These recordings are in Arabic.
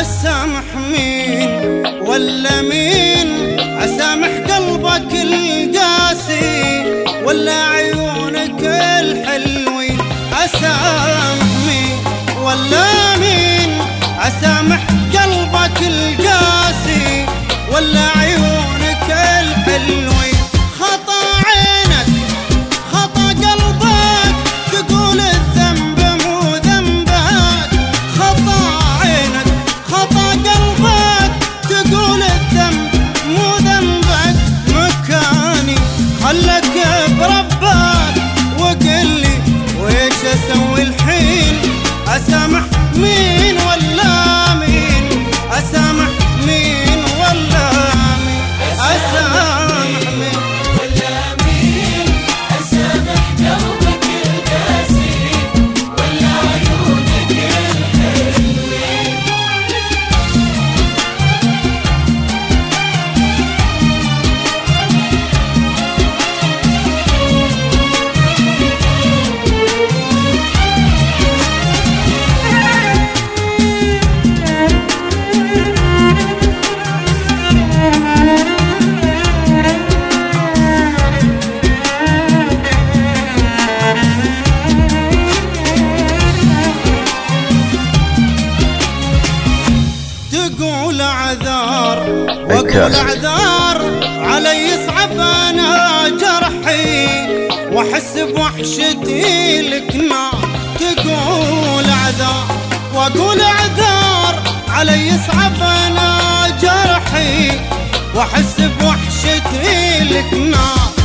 السمح مين ولا مين؟ ولا عيونك الحلوين. اسامح مين ولا مين؟ أسامح قلبك القاسي. ولا الكاس. اعذار علي يصعب أنا جرحي وأحس بوحشتي لك نار تقول أعذار وأقول أعذار علي يصعب أنا جرحي وأحس بوحشتي لك نار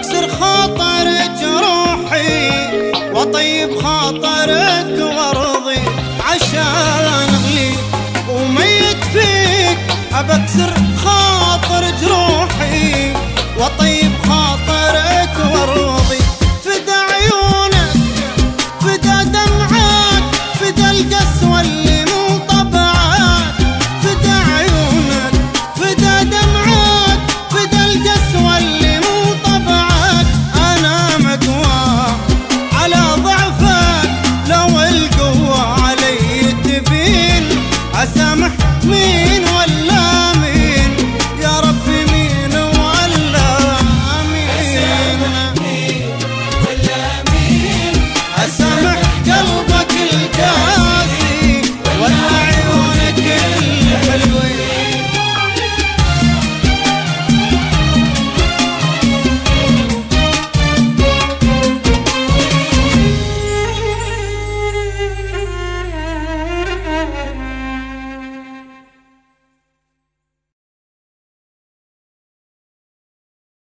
ابكسر خاطر جروحي وأطيب خاطرك وأرضي عشان اغليك وميت فيك. أبكسر خاطر جروحي وأطيب خاطر